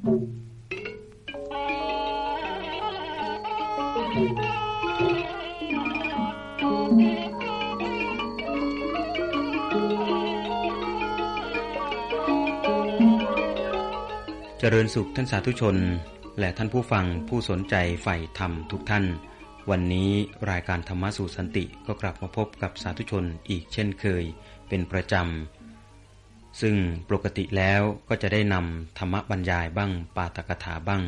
เจริญสุขท่านสาธุชน และท่านผู้ฟังผู้สนใจใฝ่ธรรมทุกท่าน วันนี้รายการธรรมสู่สันติก็กลับมาพบกับสาธุชนอีกเช่นเคย เป็นประจำ ซึ่งปกติแล้วก็จะได้นำธรรมบรรยายบ้าง ปาตกถาบ้าง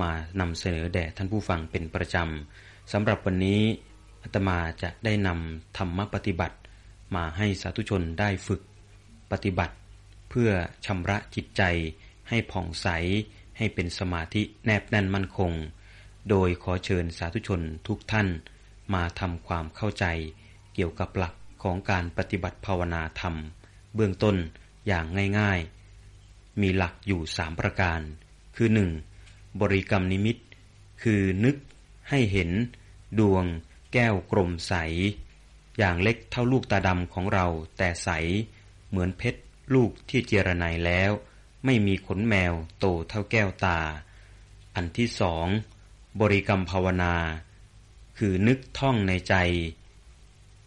มานำเสนอแด่ท่านผู้ฟังเป็นประจำสำหรับวันนี้อาตมาจะได้นำธรรมปฏิบัติ มาให้สาธุชนได้ฝึก ปฏิบัติ เพื่อชำระจิตใจ ให้ผ่องใส ให้เป็นสมาธิแนบแน่นมั่นคง โดยขอเชิญสาธุชนทุกท่าน มาทำความเข้าใจ เกี่ยวกับหลักของการปฏิบัติภาวนาธรรม เบื้องต้น อย่างง่ายๆ มีหลักอยู่สามประการ คือหนึ่งบริกรรมนิมิต คือนึกให้เห็น ดวง แก้วกลมใส อย่างเล็กเท่าลูกตาดำของเราแต่ใส เหมือนเพชรลูกที่เจรไนแล้ว ไม่มีขนแมวโตเท่าแก้วตา อันที่สองบริกรรมภาวนา คือนึกท่องในใจ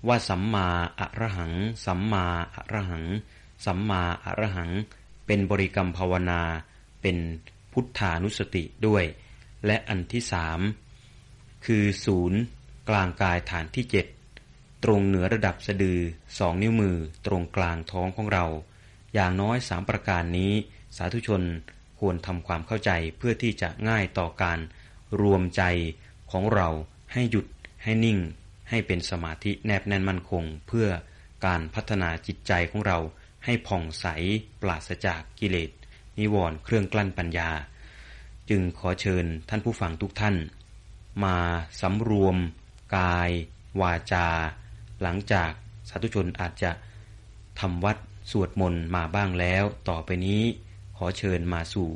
ว่าสัมมาอะระหัง สัมมาอะระหัง สัมมาอรหัง เป็นบริกรรมภาวนา เป็นพุทธานุสติด้วย และอันที่สามคือศูนย์กลางกายฐานที่เจ็ดตรงเหนือระดับสะดือสองนิ้วมือตรงกลางท้องของเรา อย่างน้อยสามประการนี้ สาธุชนควรทำความเข้าใจเพื่อที่จะง่ายต่อการรวมใจของเราให้หยุดให้นิ่ง ให้เป็นสมาธิแนบแน่นมั่นคง เพื่อการพัฒนาจิตใจของเรา ให้ผ่องใสปราศจากกิเลส นิวรณ์เครื่องกลั้นปัญญา จึงขอเชิญท่านผู้ฟังทุกท่าน มาสำรวม กาย วาจา หลังจากสาธุชนอาจจะทำวัดสวดมนต์มาบ้างแล้ว ต่อไปนี้ขอเชิญมาสู่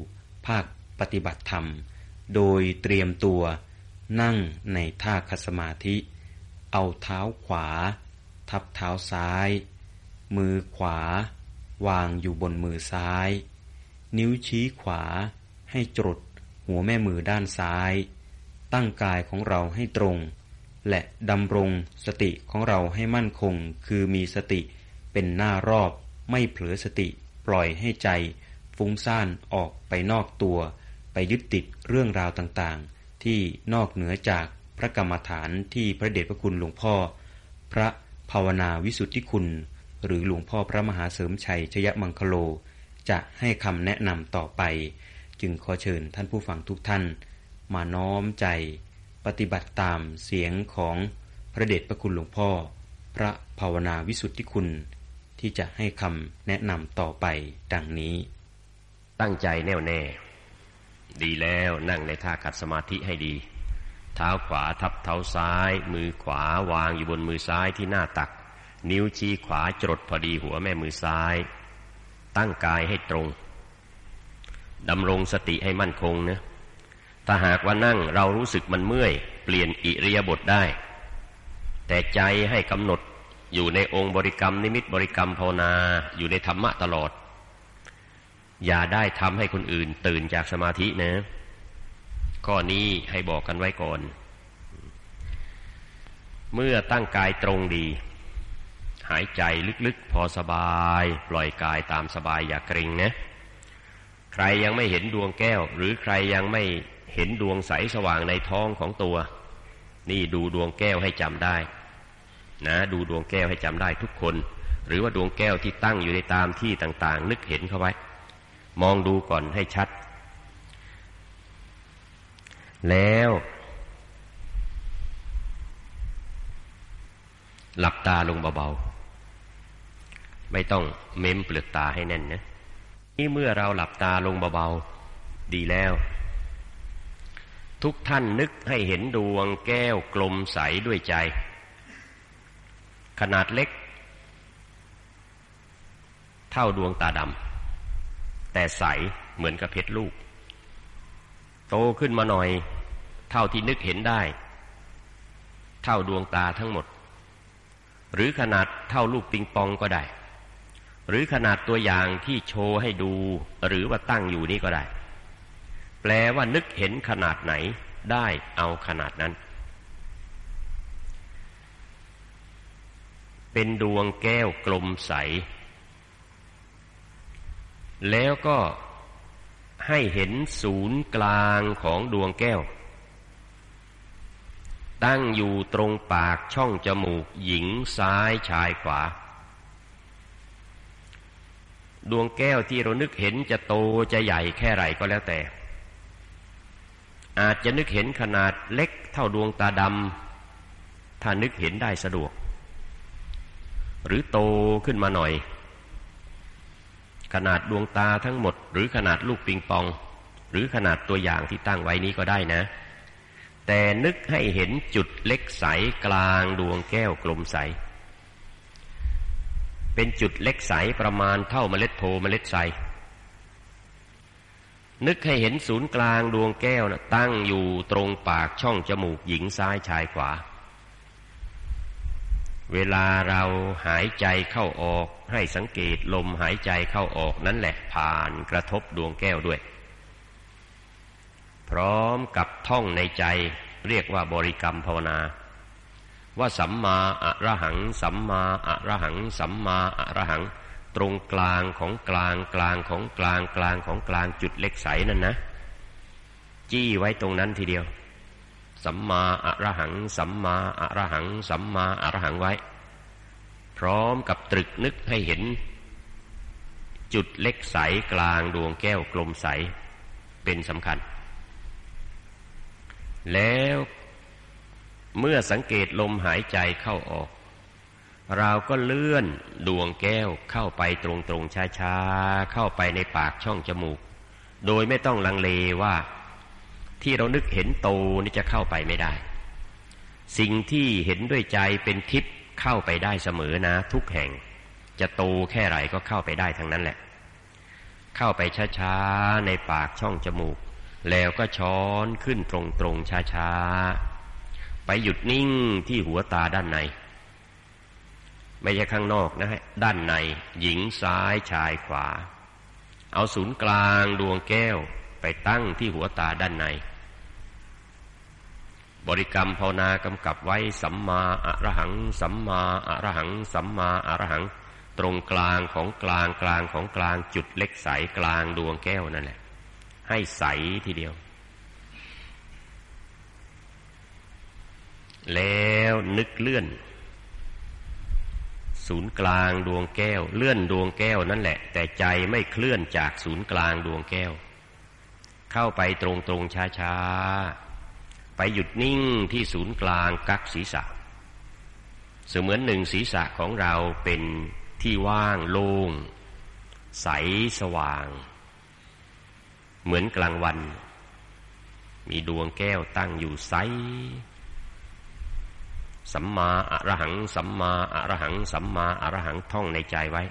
ภาคปฏิบัติธรรม โดยเตรียมตัวนั่งในท่าคัสมาธิ เอาเท้าขวา ทับเท้าซ้าย มือขวา วางอยู่บนมือซ้าย นิ้วชี้ขวา ให้จดหัวแม่มือด้านซ้าย ตั้งกายของเราให้ตรง และดำรงสติของเราให้มั่นคง คือมีสติเป็นหน้ารอบ ไม่เผลอสติปล่อยให้ใจ ฟุ้งซ่านออกไปนอกตัว ไปยึดติดเรื่องราวต่างๆ ที่นอกเหนือจากพระกรรมฐานที่พระเดชพระคุณหลวงพ่อ พระภาวนาวิสุทธิคุณ หรือหลวงพ่อพระมหาเสริมชัยชยมังคโล จะให้คำแนะนำต่อไป จึงขอเชิญท่านผู้ฟังทุกท่าน มาน้อมใจ ปฏิบัติตามเสียงของพระเดชพระคุณหลวงพ่อ พระภาวนาวิสุทธิคุณ ที่จะให้คำแนะนำต่อไปดังนี้ ตั้งใจแน่วแน่ ดีแล้วนั่งในท่าขัดสมาธิให้ดี เท้าขวาทับเท้าซ้าย มือขวาวางอยู่บนมือซ้ายที่หน้าตัก นิ้วชี้ขวาจดพอดีหัวแม่มือซ้าย ตั้งกายให้ตรงดำรงสติให้มั่นคงนะถ้าหากว่านั่งเรารู้สึกมันเมื่อย เปลี่ยนอิริยาบถได้ แต่ใจให้กำหนดอยู่ในองค์บริกรรมนิมิตบริกรรมภาวนาอยู่ในธรรมะตลอด อย่าได้ทำให้คนอื่นตื่นจากสมาธินะ ข้อนี้ให้บอกกันไว้ก่อน เมื่อตั้งกายตรงดี หายใจลึกๆ พอสบาย ปล่อยกายตามสบายอย่าเกรงนะ ใครยังไม่เห็นดวงแก้ว หรือใครยังไม่เห็นดวงใสสว่างในท้องของตัว นี่ดูดวงแก้วให้จำได้ นะ ดูดวงแก้วให้จำได้ทุกคน หรือว่าดวงแก้วที่ตั้งอยู่ในตามที่ต่างๆ นึกเห็นเข้าไว้ มองดูก่อนให้ชัด แล้วหลับตาลงเบาๆ ไม่ต้องเม้มเปลือกตาให้แน่นนะนี่เมื่อเราหลับตาลงเบาๆดีแล้ว ทุกท่านนึกให้เห็นดวงแก้วกลมใสด้วยใจ ขนาดเล็ก เท่าดวงตาดำแต่ใสเหมือนกับเพชรลูก โตขึ้นมาหน่อย เท่าที่นึกเห็นได้ เท่าดวงตาทั้งหมด หรือขนาดเท่าลูกปิงปองก็ได้ หรือขนาดตัวอย่างที่โชว์ให้ดู หรือว่าตั้งอยู่นี่ก็ได้ แปลว่านึกเห็นขนาดไหนได้เอาขนาดนั้น เป็นดวงแก้วกลมใส แล้วก็ให้เห็นศูนย์กลางของดวงแก้ว ตั้งอยู่ตรงปากช่องจมูกหญิงซ้ายชายขวา ดวงแก้วที่เรานึกเห็นจะโตจะใหญ่แค่ไหนก็แล้วแต่ อาจจะนึกเห็นขนาดเล็กเท่าดวงตาดำถ้านึกเห็นได้สะดวก หรือโตขึ้นมาหน่อย ขนาดดวงตาทั้งหมด หรือขนาดลูกปิงปอง หรือขนาดตัวอย่างที่ตั้งไว้นี้ก็ได้นะ แต่นึกให้เห็นจุดเล็กใสกลางดวงแก้วกลมใส เป็นจุดเล็กใสประมาณเท่าเมล็ดโพเมล็ดไทรนึกให้เห็นศูนย์กลางดวงแก้วนะตั้งอยู่ตรงปากช่องจมูกหญิงซ้ายชายขวา เวลาเราหายใจเข้าออกให้สังเกตลมหายใจเข้าออกนั่นแหละผ่านกระทบดวงแก้วด้วย พร้อมกับท่องในใจเรียกว่าบริกรรมภาวนา ว่าสัมมาอะระหัง สัมมาอะระหัง สัมมาอะระหัง ตรงกลางของกลางกลางของกลางกลางของกลางจุดเล็กใสนั่นนะ จี้ไว้ตรงนั้นทีเดียว สัมมาอะระหัง สัมมาอะระหัง สัมมาอะระหังไว้ พร้อมกับตรึกนึกให้เห็น จุดเล็กใสกลางดวงแก้วกลมใสเป็นสำคัญ แล้ว เมื่อสังเกตลมหายใจเข้าออก เราก็เลื่อนดวงแก้วเข้าไปตรงๆช้าๆ เข้าไปในปากช่องจมูก โดยไม่ต้องลังเลว่า ที่เรานึกเห็นโตนี่จะเข้าไปไม่ได้ สิ่งที่เห็นด้วยใจเป็นทิพย์เข้าไปได้เสมอนะ ทุกแห่ง จะโตแค่ไหนก็เข้าไปได้ทั้งนั้นแหละ เข้าไปช้าๆในปากช่องจมูก แล้วก็ช้อนขึ้นตรงๆช้าๆ ไปหยุดนิ่งที่หัวตาด้านใน ไม่ใช่ข้างนอกนะฮะด้านใน หญิงซ้ายชายขวา เอาศูนย์กลางดวงแก้วไปตั้งที่หัวตาด้านใน บริกรรมภาวนากำกับไว้สัมมาอะระหัง สัมมาอะระหัง สัมมาอะระหัง ตรงกลางของกลางกลางของกลางจุดเล็กใสกลางดวงแก้วนั่นแหละ ให้ใสทีเดียว แล้วนึกเลื่อน ศูนย์กลางดวงแก้ว เลื่อนดวงแก้วนั่นแหละ แต่ใจไม่เคลื่อนจากศูนย์กลางดวงแก้ว เข้าไปตรงตรงช้าช้าไปหยุดนิ่งที่ศูนย์กลางกักศีรษะ เสมือนหนึ่งศีรษะของเราเป็นที่ว่างโล่งใสสว่าง เหมือนกลางวัน มีดวงแก้วตั้งอยู่ใส สัมมาอรหัง สัมมาอรหัง สัมมาอรหังท่องในใจไว้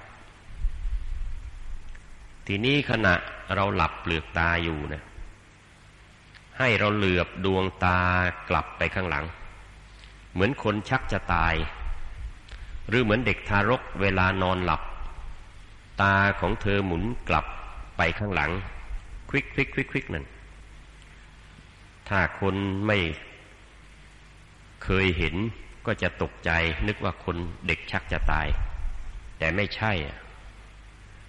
ทีนี้ขณะเราหลับเปลือกตาอยู่เนะให้เราเหลือบดวงตากลับไปข้างหลัง เหมือนคนชักจะตาย หรือเหมือนเด็กทารกเวลานอนหลับ ตาของเธอหมุนกลับไปข้างหลัง ควิกควิกควิกควิกนั่นถ้าคนไม่เคยเห็น ก็จะตกใจนึกว่าคนเด็กชักจะตาย แต่ไม่ใช่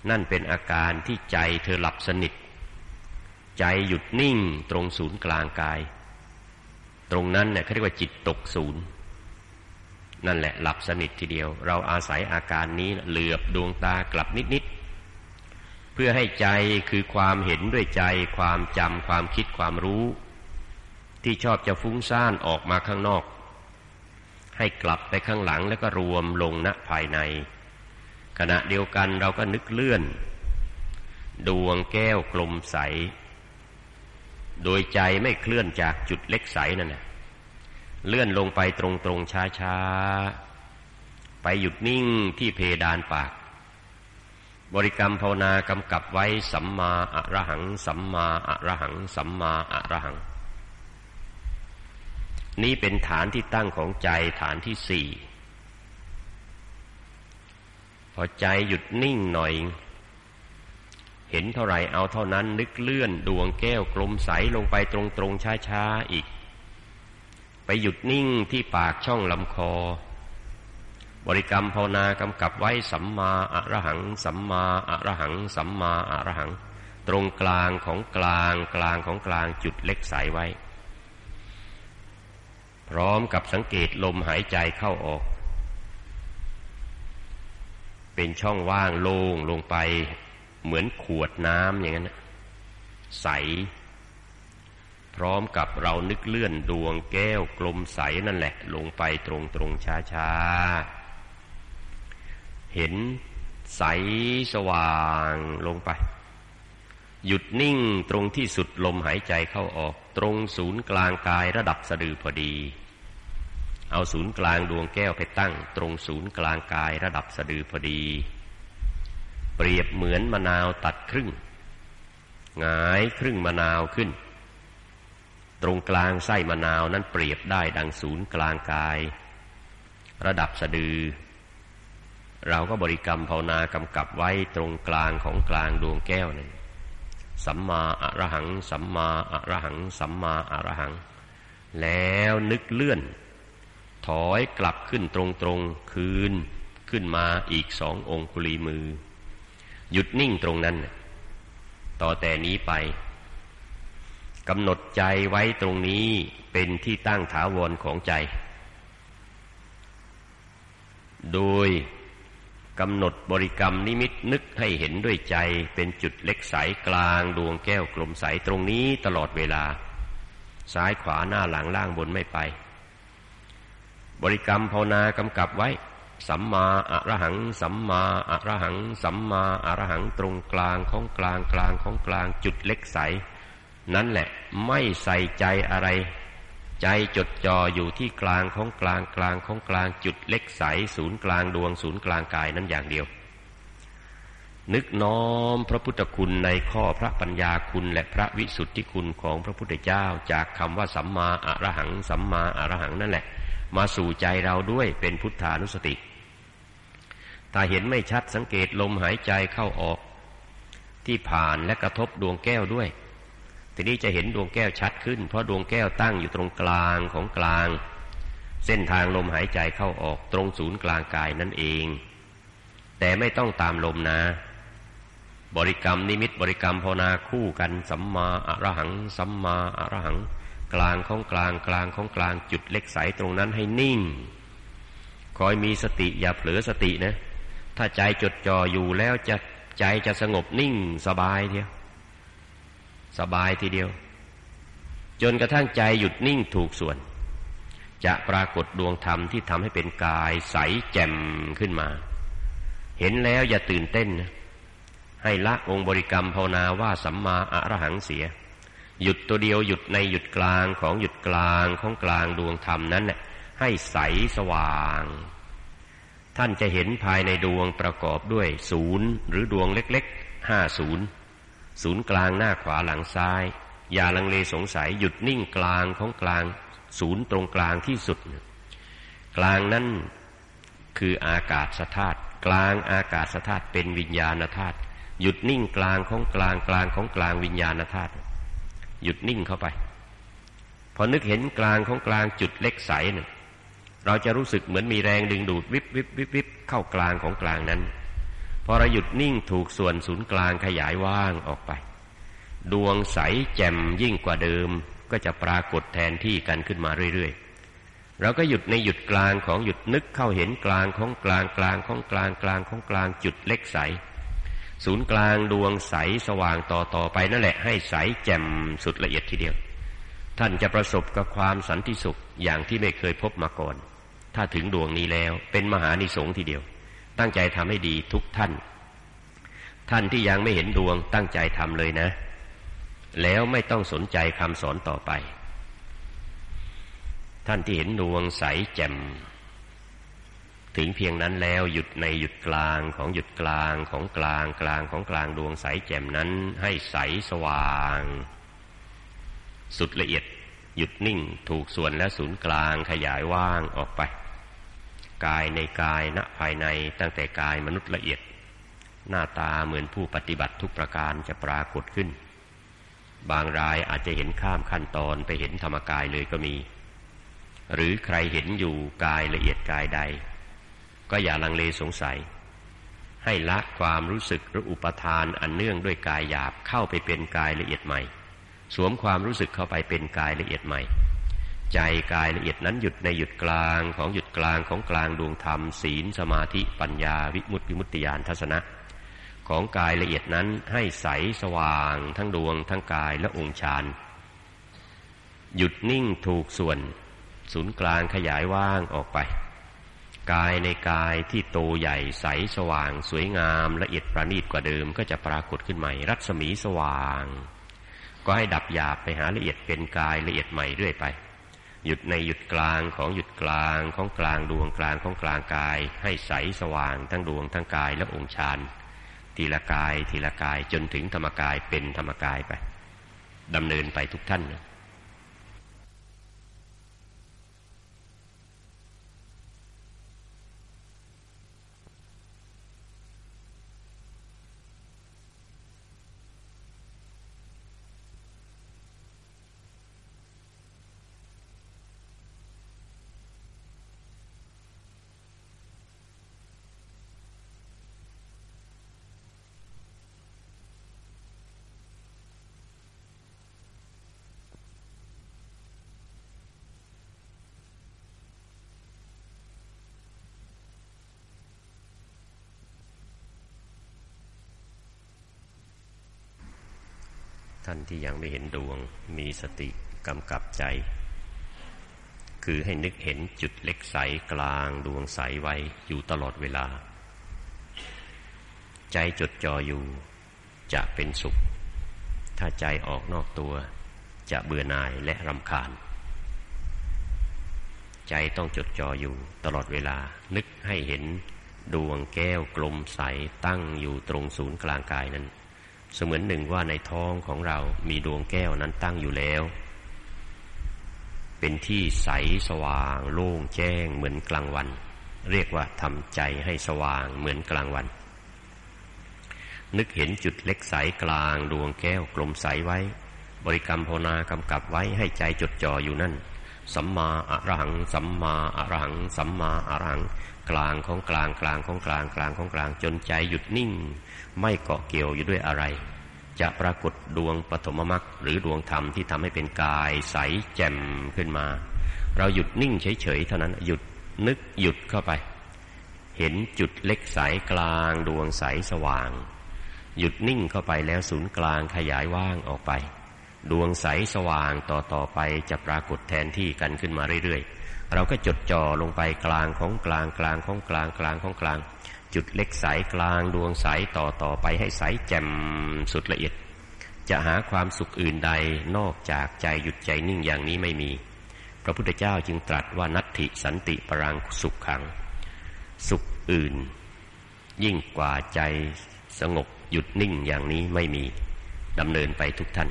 นั่นเป็นอาการที่ใจเธอหลับสนิท ใจหยุดนิ่งตรงศูนย์กลางกาย ตรงนั้นเนี่ยเขาเรียกว่าจิตตกศูนย์ นั่นแหละหลับสนิททีเดียว เราอาศัยอาการนี้เหลือบดวงตากลับนิดๆเพื่อให้ใจคือความเห็นด้วยใจ ความจำความคิดความรู้ ที่ชอบจะฟุ้งซ่านออกมาข้างนอก ให้กลับไปข้างหลังแล้วก็รวมลงณภายใน ขณะเดียวกันเราก็นึกเลื่อน ดวงแก้วกลมใส โดยใจไม่เคลื่อนจากจุดเล็กใสนั่นแหละเลื่อนลงไปตรงๆช้าๆ ไปหยุดนิ่งที่เพดานปาก บริกรรมภาวนากำกับไว้สัมมาอะระหัง สัมมาอะระหัง สัมมาอะระหัง นี่เป็นฐานที่ตั้งของใจฐานที่สี่พอใจหยุดนิ่งหน่อย เห็นเท่าไรเอาเท่านั้นนึกเลื่อนดวงแก้วกลมใสลงไปตรงตรงช้าช้าอีก ไปหยุดนิ่งที่ปากช่องลำคอ บริกรรมภาวนากำกับไว้สัมมาอะระหัง สัมมาอะระหัง สัมมาอะระหัง ตรงกลางของกลางกลางของกลางจุดเล็กใสไว้ พร้อมกับสังเกตลมหายใจเข้าออก เป็นช่องว่างโล่งลงไปเหมือนขวดน้ำอย่างนั้นใส พร้อมกับเรานึกเลื่อนดวงแก้วกลมใสนั่นแหละ ลงไปตรงตรงช้าช้าเห็นใสสว่างลงไป หยุดนิ่งตรงที่สุดลมหายใจเข้าออก ตรงศูนย์กลางกายระดับสะดือพอดี เอาศูนย์กลางดวงแก้วไปตั้ง ตรงศูนย์กลางกายระดับสะดือพอดี เปรียบเหมือนมะนาวตัดครึ่งหงายครึ่งมะนาวขึ้น ตรงกลางไส้มะนาวนั้นเปรียบได้ดังศูนย์กลางกาย ระดับสะดือ เราก็บริกรรมภาวนากำกับไว้ตรงกลางของกลางดวงแก้วนั่น สัมมาอะระหัง สัมมาอะระหัง สัมมาอะระหัง แล้วนึกเลื่อน ถอยกลับขึ้นตรงตรงคืนขึ้นมาอีกสององคุลีมือ หยุดนิ่งตรงนั้น ต่อแต่นี้ไปกำหนดใจไว้ตรงนี้เป็นที่ตั้งถาวรของใจ โดย กำหนดบริกรรมนิมิตนึกให้เห็นด้วยใจเป็นจุดเล็กใสกลางดวงแก้วกลมใสตรงนี้ตลอดเวลา ซ้ายขวาหน้าหลังล่างบนไม่ไป บริกรรมภาวนากำกับไว้ สัมมาอะระหัง สัมมาอะระหัง สัมมาอะระหังตรงกลางของกลางกลางของกลางจุดเล็กใส นั่นแหละไม่ใส่ใจอะไร ใจจดจ่ออยู่ที่กลางของกลางกลางของกลางจุดเล็กใสศูนย์กลางดวงศูนย์กลางกายนั้นอย่างเดียว นึกน้อมพระพุทธคุณในข้อพระปัญญาคุณและพระวิสุทธิคุณของพระพุทธเจ้า จากคำว่าสัมมาอรหัง สัมมาอรหังนั่นแหละ มาสู่ใจเราด้วยเป็นพุทธานุสติ ถ้าเห็นไม่ชัดสังเกตลมหายใจเข้าออก ที่ผ่านและกระทบดวงแก้วด้วย ทีนี้จะเห็นดวงแก้วชัดขึ้น เพราะดวงแก้วตั้งอยู่ตรงกลางของกลาง เส้นทางลมหายใจเข้าออกตรงศูนย์กลางกายนั่นเอง แต่ไม่ต้องตามลมนะ บริกรรมนิมิตบริกรรมภาวนาคู่กันสัมมาอรหัง สัมมาอรหัง กลางของกลางกลางของกลางจุดเล็กใสตรงนั้นให้นิ่ง คอยมีสติอย่าเผลอสตินะ ถ้าใจจดจ่ออยู่แล้วจะใจจะสงบนิ่งสบายเดียว สบายทีเดียว จนกระทั่งใจหยุดนิ่งถูกส่วน จะปรากฏดวงธรรมที่ทำให้เป็นกายใสแจ่มขึ้นมา เห็นแล้วอย่าตื่นเต้นนะให้ละองค์บริกรรมภาวนาว่าสัมมาอรหังเสีย หยุดตัวเดียวหยุดในหยุดกลางของหยุดกลางของกลางดวงธรรมนั้นน่ให้ใสสว่าง ท่านจะเห็นภายในดวงประกอบด้วยศูนย์หรือดวงเล็กๆห้าศูนย์ ศูนย์กลางหน้าขวาหลังซ้าย อย่าลังเลสงสัยหยุดนิ่งกลางของกลาง ศูนย์ตรงกลางที่สุด กลางนั้นคืออากาศสธาตุกลางอากาศสธาตุเป็นวิญญาณธาตุหยุดนิ่งกลางของกลางกลางของกลางวิญญาณธาตุหยุดนิ่งเข้าไป พอนึกเห็นกลางของกลางจุดเล็กใสหนึ่งเราจะรู้สึกเหมือนมีแรงดึงดูดวิบวิบวิบวิบเข้ากลางของกลางนั้น พอเราหยุดนิ่งถูกส่วนศูนย์กลางขยายว่างออกไป ดวงใสแจ่มยิ่งกว่าเดิม ก็จะปรากฏแทนที่กันขึ้นมาเรื่อยๆ เราก็หยุดในหยุดกลางของหยุดนึกเข้าเห็นกลางของกลางกลางของกลางกลางของกลางจุดเล็กใส ศูนย์กลางดวงใสสว่างต่อต่อไปนั่นแหละให้ใสแจ่มสุดละเอียดทีเดียว ท่านจะประสบกับความสันติสุขอย่างที่ไม่เคยพบมาก่อน ถ้าถึงดวงนี้แล้วเป็นมหานิสงส์ทีเดียว ตั้งใจทำให้ดีทุกท่าน ท่านที่ยังไม่เห็นดวงตั้งใจทำเลยนะ แล้วไม่ต้องสนใจคำสอนต่อไป ท่านที่เห็นดวงใสแจ่มถึงเพียงนั้นแล้วหยุดในหยุดกลางของหยุดกลางของกลางกลางของกลางดวงใสแจ่มนั้น ให้ใสสว่าง สุดละเอียด หยุดนิ่งถูกส่วนและศูนย์กลางขยายว่างออกไป กายในกายณภายในตั้งแต่กายมนุษย์ละเอียด หน้าตาเหมือนผู้ปฏิบัติทุกประการจะปรากฏขึ้น บางรายอาจจะเห็นข้ามขั้นตอนไปเห็นธรรมกายเลยก็มี หรือใครเห็นอยู่กายละเอียดกายใด ก็อย่าลังเลสงสัย ให้ละความรู้สึกหรืออุปทานอันเนื่องด้วยกายหยาบเข้าไปเป็นกายละเอียดใหม่ สวมความรู้สึกเข้าไปเป็นกายละเอียดใหม่ ใจกายละเอียดนั้นหยุดในหยุดกลางของหยุดกลางของกลางดวงธรรม ศีลสมาธิปัญญาวิมุตติวิมุตติญาณทัศนะ ของกายละเอียดนั้นให้ใสสว่างทั้งดวงทั้งกายและองค์ฌานหยุดนิ่งถูกส่วน ศูนย์กลางขยายว่างออกไป กายในกายที่โตใหญ่ใสสว่าง สวยงามละเอียดประณีตกว่าเดิมก็จะปรากฏขึ้นใหม่ รัศมีสว่าง ก็ให้ดับหยาบไปหาละเอียดเป็นกายละเอียดใหม่เรื่อยไป หยุดในหยุดกลางของหยุดกลางของกลางดวงกลางของกลางกาย ให้ใสสว่างทั้งดวงทั้งกายและองค์ฌานทีละกายทีละกายจนถึงธรรมกายเป็นธรรมกายไปดำเนินไปทุกท่านนะ ท่านที่ยังไม่เห็นดวง มีสติกำกับใจ คือให้นึกเห็นจุดเล็กใสกลางดวงใสไว้อยู่ตลอดเวลา ใจจดจ่ออยู่จะเป็นสุข ถ้าใจออกนอกตัว จะเบื่อหน่ายและรำคาญ ใจต้องจดจ่ออยู่ตลอดเวลา นึกให้เห็นดวงแก้วกลมใสตั้งอยู่ตรงศูนย์กลางกายนั้น เสมือนหนึ่งว่าในท้องของเรามีดวงแก้วนั้นตั้งอยู่แล้ว เป็นที่ใสสว่าง โล่งแจ้งเหมือนกลางวัน เรียกว่าทำใจให้สว่างเหมือนกลางวัน นึกเห็นจุดเล็กใสกลางดวงแก้วกลมใสไว้ บริกรรมภาวนากำกับไว้ให้ใจจดจ่ออยู่นั่นสัมมาอะระหัง สัมมาอะระหัง สัมมาอะระหัง กลางของกลางกลางของกลางกลางของกลางจนใจหยุดนิ่ง ไม่เกาะเกี่ยวอยู่ด้วยอะไร จะปรากฏดวงปฐมมรรคหรือดวงธรรมที่ทำให้เป็นกายใสแจ่มขึ้นมา เราหยุดนิ่งเฉยๆเท่านั้นหยุดนึกหยุดเข้าไป เห็นจุดเล็กใสกลางดวงใสสว่าง หยุดนิ่งเข้าไปแล้วศูนย์กลางขยายว่างออกไป ดวงใสสว่างต่อต่อไปจะปรากฏแทนที่กันขึ้นมาเรื่อยๆ เราก็จดจ่อลงไปกลางของกลางกลางของกลางกลางของกลาง จุดเล็กสายกลางดวงสายต่อต่อไปให้สายแจ่มสุดละเอียด จะหาความสุขอื่นใดนอกจากใจหยุดใจนิ่งอย่างนี้ไม่มี พระพุทธเจ้าจึงตรัสว่านัตถิสันติปรังสุขขัง สุขอื่น ยิ่งกว่าใจสงบหยุดนิ่งอย่างนี้ไม่มีดำเนินไปทุกท่าน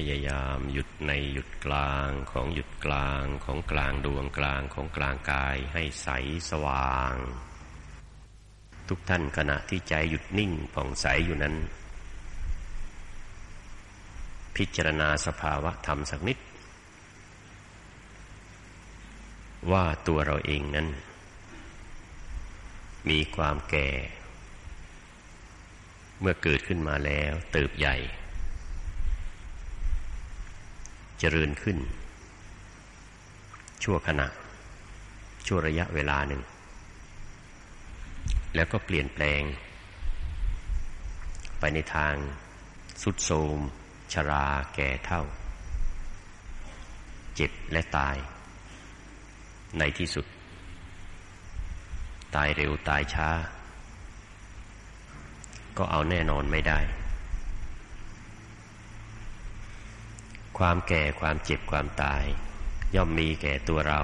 พยายามหยุดในหยุดกลางของหยุดกลางของกลางดวงกลางของกลางกายให้ใสสว่าง ทุกท่านขณะที่ใจหยุดนิ่งผ่องใสอยู่นั้น พิจารณาสภาวะธรรมสักนิด ว่าตัวเราเองนั้น มีความแก่ เมื่อเกิดขึ้นมาแล้วเติบใหญ่ เจริญขึ้น ชั่วขณะ ชั่วระยะเวลาหนึ่ง แล้วก็เปลี่ยนแปลง ไปในทางสุดโทมชราแก่เท่า เจ็บและตาย ในที่สุด ตายเร็วตายช้า ก็เอาแน่นอนไม่ได้ ความแก่ความเจ็บความตาย ย่อมมีแก่ตัวเรา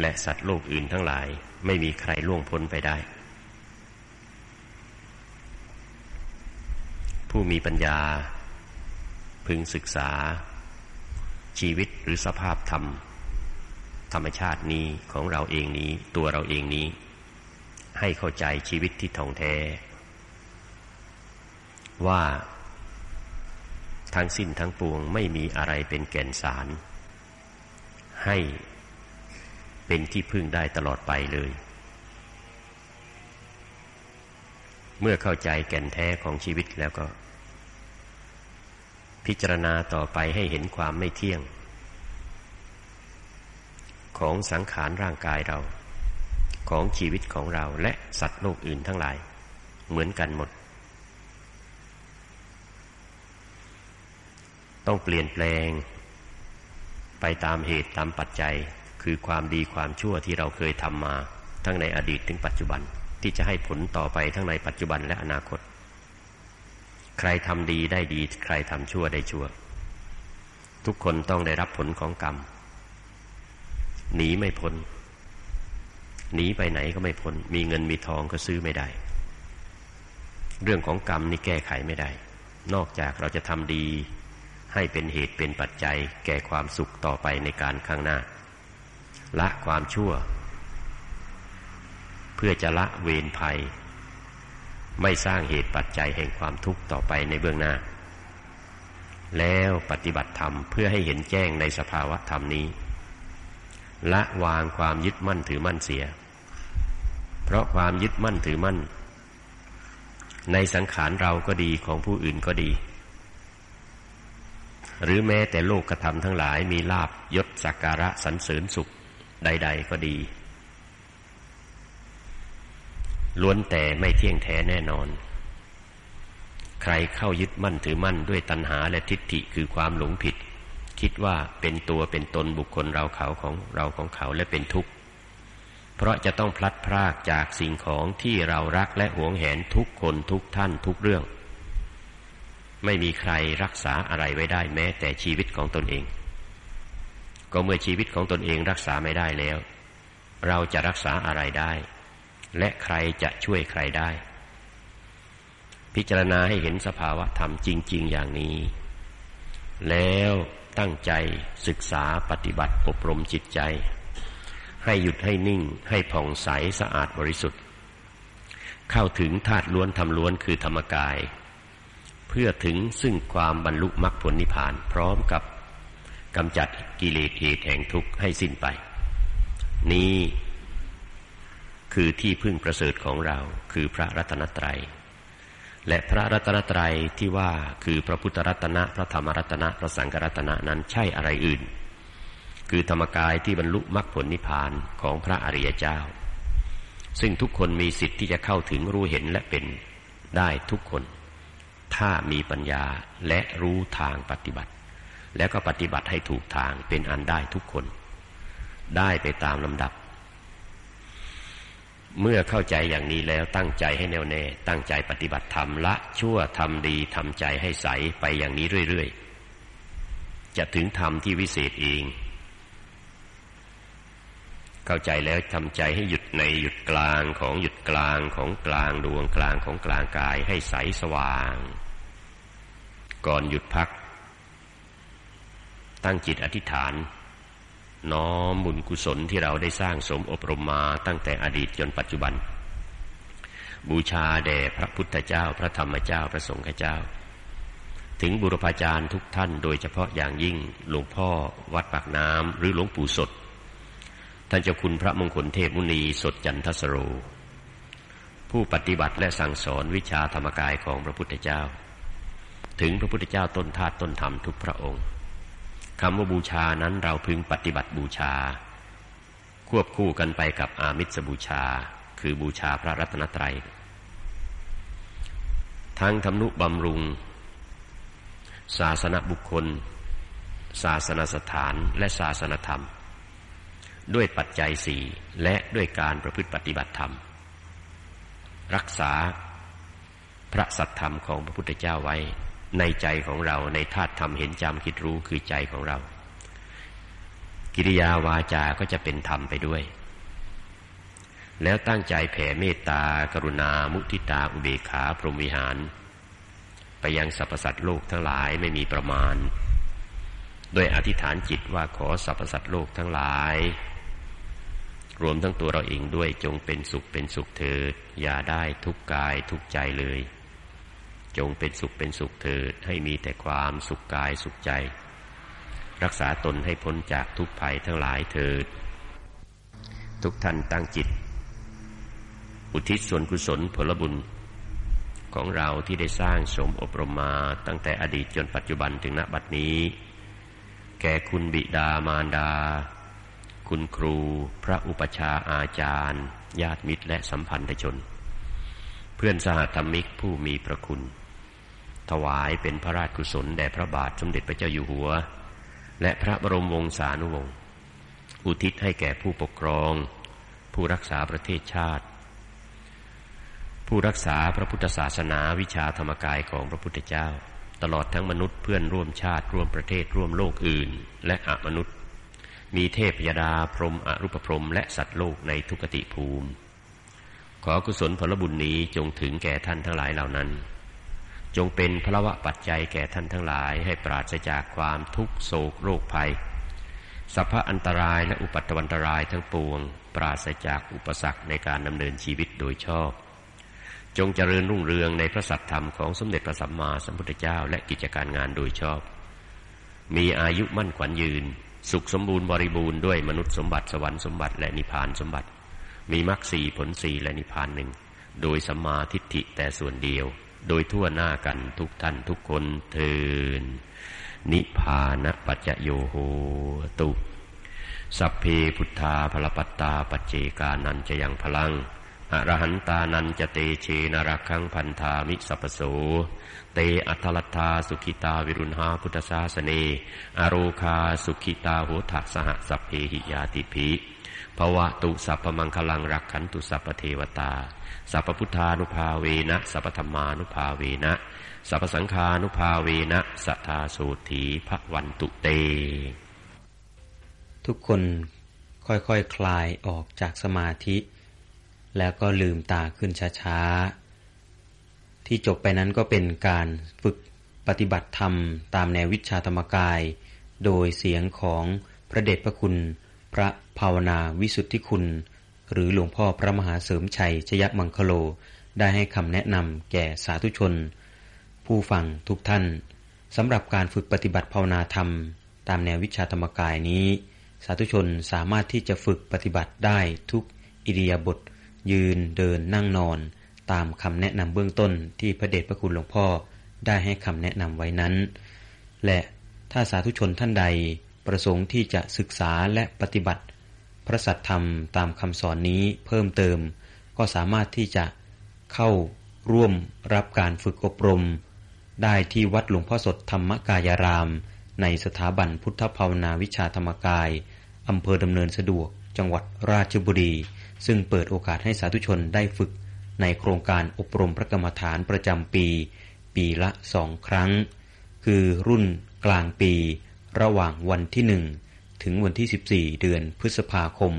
และสัตว์โลกอื่นทั้งหลายไม่มีใครล่วงพ้นไปได้ ผู้มีปัญญา พึงศึกษา ชีวิตหรือสภาพธรรม ธรรมชาตินี้ของเราเองนี้ตัวเราเองนี้ ให้เข้าใจชีวิตที่ท่องแท้ว่า ทั้งสิ้นทั้งปวงไม่มีอะไรเป็นแก่นสาร ให้เป็นที่พึ่งได้ตลอดไปเลย เมื่อเข้าใจแก่นแท้ของชีวิตแล้วก็ พิจารณาต่อไปให้เห็นความไม่เที่ยง ของสังขารร่างกายเรา ของชีวิตของเราและสัตว์โลกอื่นทั้งหลาย เหมือนกันหมด ต้องเปลี่ยนแปลง ไปตามเหตุตามปัจจัย คือความดีความชั่วที่เราเคยทำมา ทั้งในอดีตถึงปัจจุบันที่จะให้ผลต่อไปทั้งในปัจจุบันและอนาคต ใครทำดีได้ดี ใครทำชั่วได้ชั่ว ทุกคนต้องได้รับผลของกรรม หนีไม่พ้น หนีไปไหนก็ไม่พ้น มีเงินมีทองก็ซื้อไม่ได้ เรื่องของกรรมนี่แก้ไขไม่ได้ นอกจากเราจะทำดี ให้เป็นเหตุเป็นปัจจัยแก่ความสุขต่อไปในการข้างหน้า ละความชั่ว เพื่อจะละเวรภัย ไม่สร้างเหตุปัจจัยแห่งความทุกข์ต่อไปในเบื้องหน้า แล้วปฏิบัติธรรมเพื่อให้เห็นแจ้งในสภาวะธรรมนี้ ละวางความยึดมั่นถือมั่นเสีย เพราะความยึดมั่นถือมั่น ในสังขารเราก็ดีของผู้อื่นก็ดี หรือแม้แต่โลกกระทำทั้งหลายมีลาบยศสักการะสรรเสริญสุขใด ๆ ก็ดี ล้วนแต่ไม่เที่ยงแท้แน่นอน ใครเข้ายึดมั่นถือมั่นด้วยตัณหาและทิฏฐิคือความหลงผิด คิดว่าเป็นตัวเป็นตนบุคคลเราเขาของเราของเขาและเป็นทุกข์ เพราะจะต้องพลัดพรากจากสิ่งของที่เรารักและหวงแหนทุกคนทุกท่านทุกเรื่อง ไม่มีใครรักษาอะไรไว้ได้แม้แต่ชีวิตของตนเอง ก็เมื่อชีวิตของตนเองรักษาไม่ได้แล้ว เราจะรักษาอะไรได้ และใครจะช่วยใครได้ พิจารณาให้เห็นสภาวะธรรมจริง ๆ อย่างนี้ แล้วตั้งใจศึกษาปฏิบัติอบรมจิตใจ ให้หยุดให้นิ่งให้ผ่องใสสะอาดบริสุทธิ์ เข้าถึงธาตุล้วนทำล้วนคือธรรมกาย เพื่อถึงซึ่งความบรรลุมรรคผลนิพพาน พร้อมกับกำจัดกิเลสเหตุแห่งทุกข์ให้สิ้นไป นี้คือที่พึ่งประเสริฐของเราคือพระรัตนตรัย และพระรัตนตรัยที่ว่าคือพระพุทธรัตนะพระธรรมรัตนะพระสังฆรัตนะนั้นใช่อะไรอื่น คือธรรมกายที่บรรลุมรรคผลนิพพานของพระอริยเจ้า ซึ่งทุกคนมีสิทธิ์ที่จะเข้าถึงรู้เห็นและเป็นได้ทุกคน ถ้ามีปัญญาและรู้ทางปฏิบัติ แล้วก็ปฏิบัติให้ถูกทางเป็นอันได้ทุกคน ได้ไปตามลำดับ เมื่อเข้าใจอย่างนี้แล้วตั้งใจให้แน่วแน่ ตั้งใจปฏิบัติธรรมละชั่วทำดีทำใจให้ใสไปอย่างนี้เรื่อยๆ จะถึงธรรมที่วิเศษเอง เข้าใจแล้วทำใจให้หยุดในหยุดกลางของหยุดกลางของกลางดวงกลางของกลางกายให้ใสสว่าง ก่อนหยุดพัก ตั้งจิตอธิษฐาน น้อมบุญกุศลที่เราได้สร้างสมอบรมมาตั้งแต่อดีตจนปัจจุบัน บูชาแด่พระพุทธเจ้า พระธรรมเจ้าพระสงฆ์เจ้า ถึงบุรพาจารย์ทุกท่านโดยเฉพาะอย่างยิ่งหลวงพ่อวัดปากน้ำหรือหลวงปู่สด ท่านเจ้าคุณพระมงคลเทพมุนีสดจันทสโรผู้ปฏิบัติและสั่งสอนวิชาธรรมกายของพระพุทธเจ้า ถึงพระพุทธเจ้าต้นธาตุต้นธรรมทุกพระองค์คำว่าบูชานั้นเราพึงปฏิบัติบูชา ควบคู่กันไปกับอามิสบูชา คือบูชาพระรัตนตรัย ทั้งทำนุบำรุง ศาสนบุคคล ศาสนสถานและศาสนธรรม ด้วยปัจจัยสี่และด้วยการประพฤติปฏิบัติธรรม รักษาพระสัทธรรมของพระพุทธเจ้าไว้ ในใจของเราในธาตุธรรมเห็นจำคิดรู้คือใจของเรา กิริยาวาจาก็จะเป็นธรรมไปด้วย แล้วตั้งใจแผ่เมตตากรุณา มุทิตาอุเบกขา พรหมวิหาร ไปยังสรรพสัตว์โลกทั้งหลายไม่มีประมาณ โดยอธิษฐานจิตว่าขอสรรพสัตว์โลกทั้งหลาย รวมทั้งตัวเราเองด้วยจงเป็นสุขเป็นสุขเถิดอย่าได้ทุกกายทุกใจเลย จงเป็นสุขเป็นสุขเถิด ให้มีแต่ความสุขกายสุขใจ รักษาตนให้พ้นจากทุกภัยทั้งหลายเถิด ทุกท่านตั้งจิต อุทิศส่วนกุศลผลบุญ ของเราที่ได้สร้างสมอบรมมาตั้งแต่อดีตจนปัจจุบันถึงณบัดนี้ แก่คุณบิดามารดา คุณครู พระอุปชาอาจารย์ ญาติมิตรและสัมพันธชนเพื่อนสหธรรมิกผู้มีพระคุณ ถวายเป็นพระราชกุศลแด่พระบาทสมเด็จพระเจ้าอยู่หัว และพระบรมวงศานุวงศ์อุทิศให้แก่ผู้ปกครอง ผู้รักษาประเทศชาติ ผู้รักษาพระพุทธศาสนาวิชาธรรมกายของพระพุทธเจ้า ตลอดทั้งมนุษย์เพื่อนร่วมชาติร่วมประเทศร่วมโลกอื่น และอมนุษย์ มีเทพยดาพรหมอรูปพรมและสัตว์โลกในทุกติภูมิ ขอกุศลผลบุญนี้จงถึงแก่ท่านทั้งหลายเหล่านั้น จงเป็นพระวะปัจจัยแก่ท่านทั้งหลายให้ปราศจากความทุกโศกโรคภัยสัพพะอันตรายและอุปัตวันตรายทั้งปวง ปราศจากอุปสรรคในการดำเนินชีวิตโดยชอบ จงเจริญรุ่งเรืองในพระสัตธรรมของสมเด็จพระสัมมาสัมพุทธเจ้าและกิจการงานโดยชอบ มีอายุมั่นขวัญยืน สุขสมบูรณ์บริบูรณ์ด้วยมนุษย์สมบัติสวรรค์สมบัติและนิพพานสมบัติ มีมรรคสี่ผลสี่และนิพพานหนึ่งโดยสัมมาทิฏฐิแต่ส่วนเดียว โดยทั่วหน้ากันทุกท่านทุกคนเทินนิพานปัจจโยโหตุสัพเพพุทธาพลปัตตาปัจเจกานันจะยังพลัง อรหันตานันจะเตเชนรักขังพันธามิสัพโส เตอัทลัทธาสุขิตาวิรุณหาพุทธศาสเนอโรคาสุขิตาโหทักสหสัพเพหิยาติภิ ภวะตุสัพพมังคลังรักขันตุสัพพเทวตา สัพพุทธานุภาเวนะ สัพธรรมานุภาเวนะ สัพสังฆานุภาเวนะสัทธาสูถีพระวันตุเต ทุกคนค่อยๆคคลายออกจากสมาธิ แล้วก็ลืมตาขึ้นช้าๆ ที่จบไปนั้นก็เป็นการฝึกปฏิบัติธรรมตามแนววิชาธรรมกาย โดยเสียงของพระเดชพระคุณ พระภาวนาวิสุทธิคุณ หรือหลวงพ่อพระมหาเสริมชัยชยมังคโลได้ให้คำแนะนำแก่สาธุชน ผู้ฟังทุกท่านสำหรับการฝึกปฏิบัติภาวนาธรรม ตามแนววิชาธรรมกายนี้ สาธุชนสามารถที่จะฝึกปฏิบัติได้ทุกอิริยาบถยืนเดินนั่งนอน ตามคำแนะนำเบื้องต้นที่พระเดชพระคุณหลวงพ่อได้ให้คำแนะนำไว้นั้น และถ้าสาธุชนท่านใด ประสงค์ที่จะศึกษาและปฏิบัติ พระสัทธรรมตามคำสอนนี้เพิ่มเติม ก็สามารถที่จะเข้าร่วมรับการฝึกอบรม ได้ที่วัดหลวงพ่อสดธรรมกายาราม ในสถาบันพุทธภาวนาวิชาธรรมกายอำเภอดำเนินสะดวก จังหวัดราชบุรี ซึ่งเปิดโอกาสให้สาธุชนได้ฝึก ในโครงการอบรมพระกรรมฐานประจำปี ปีละสองครั้ง คือรุ่นกลางปี ระหว่างวันที่หนึ่งถึงวันที่ 14 เดือนพฤษภาคม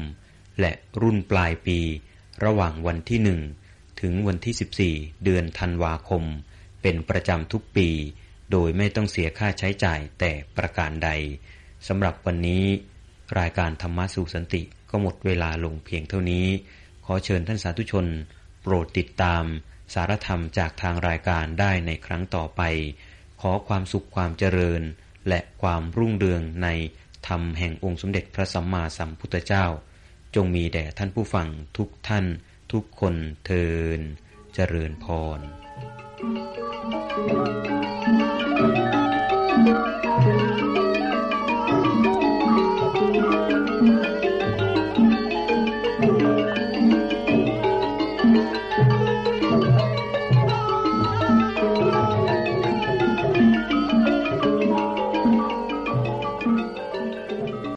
และรุ่นปลายปี ระหว่างวันที่1ถึงวันที่ 14 เดือนธันวาคม เป็นประจำทุกปี โดยไม่ต้องเสียค่าใช้จ่ายแต่ประการใดสำหรับวันนี้ รายการธรรมะสู่สันติก็หมดเวลาลงเพียงเท่านี้ ขอเชิญท่านสาธุชน โปรดติดตาม สารธรรมจากทางรายการได้ในครั้งต่อไป ขอความสุขความเจริญ และความรุ่งเรืองในธรรมแห่งองค์สมเด็จพระสัมมาสัมพุทธเจ้า จงมีแด่ท่านผู้ฟังทุกท่านทุกคนเทินเจริญพร Thank you.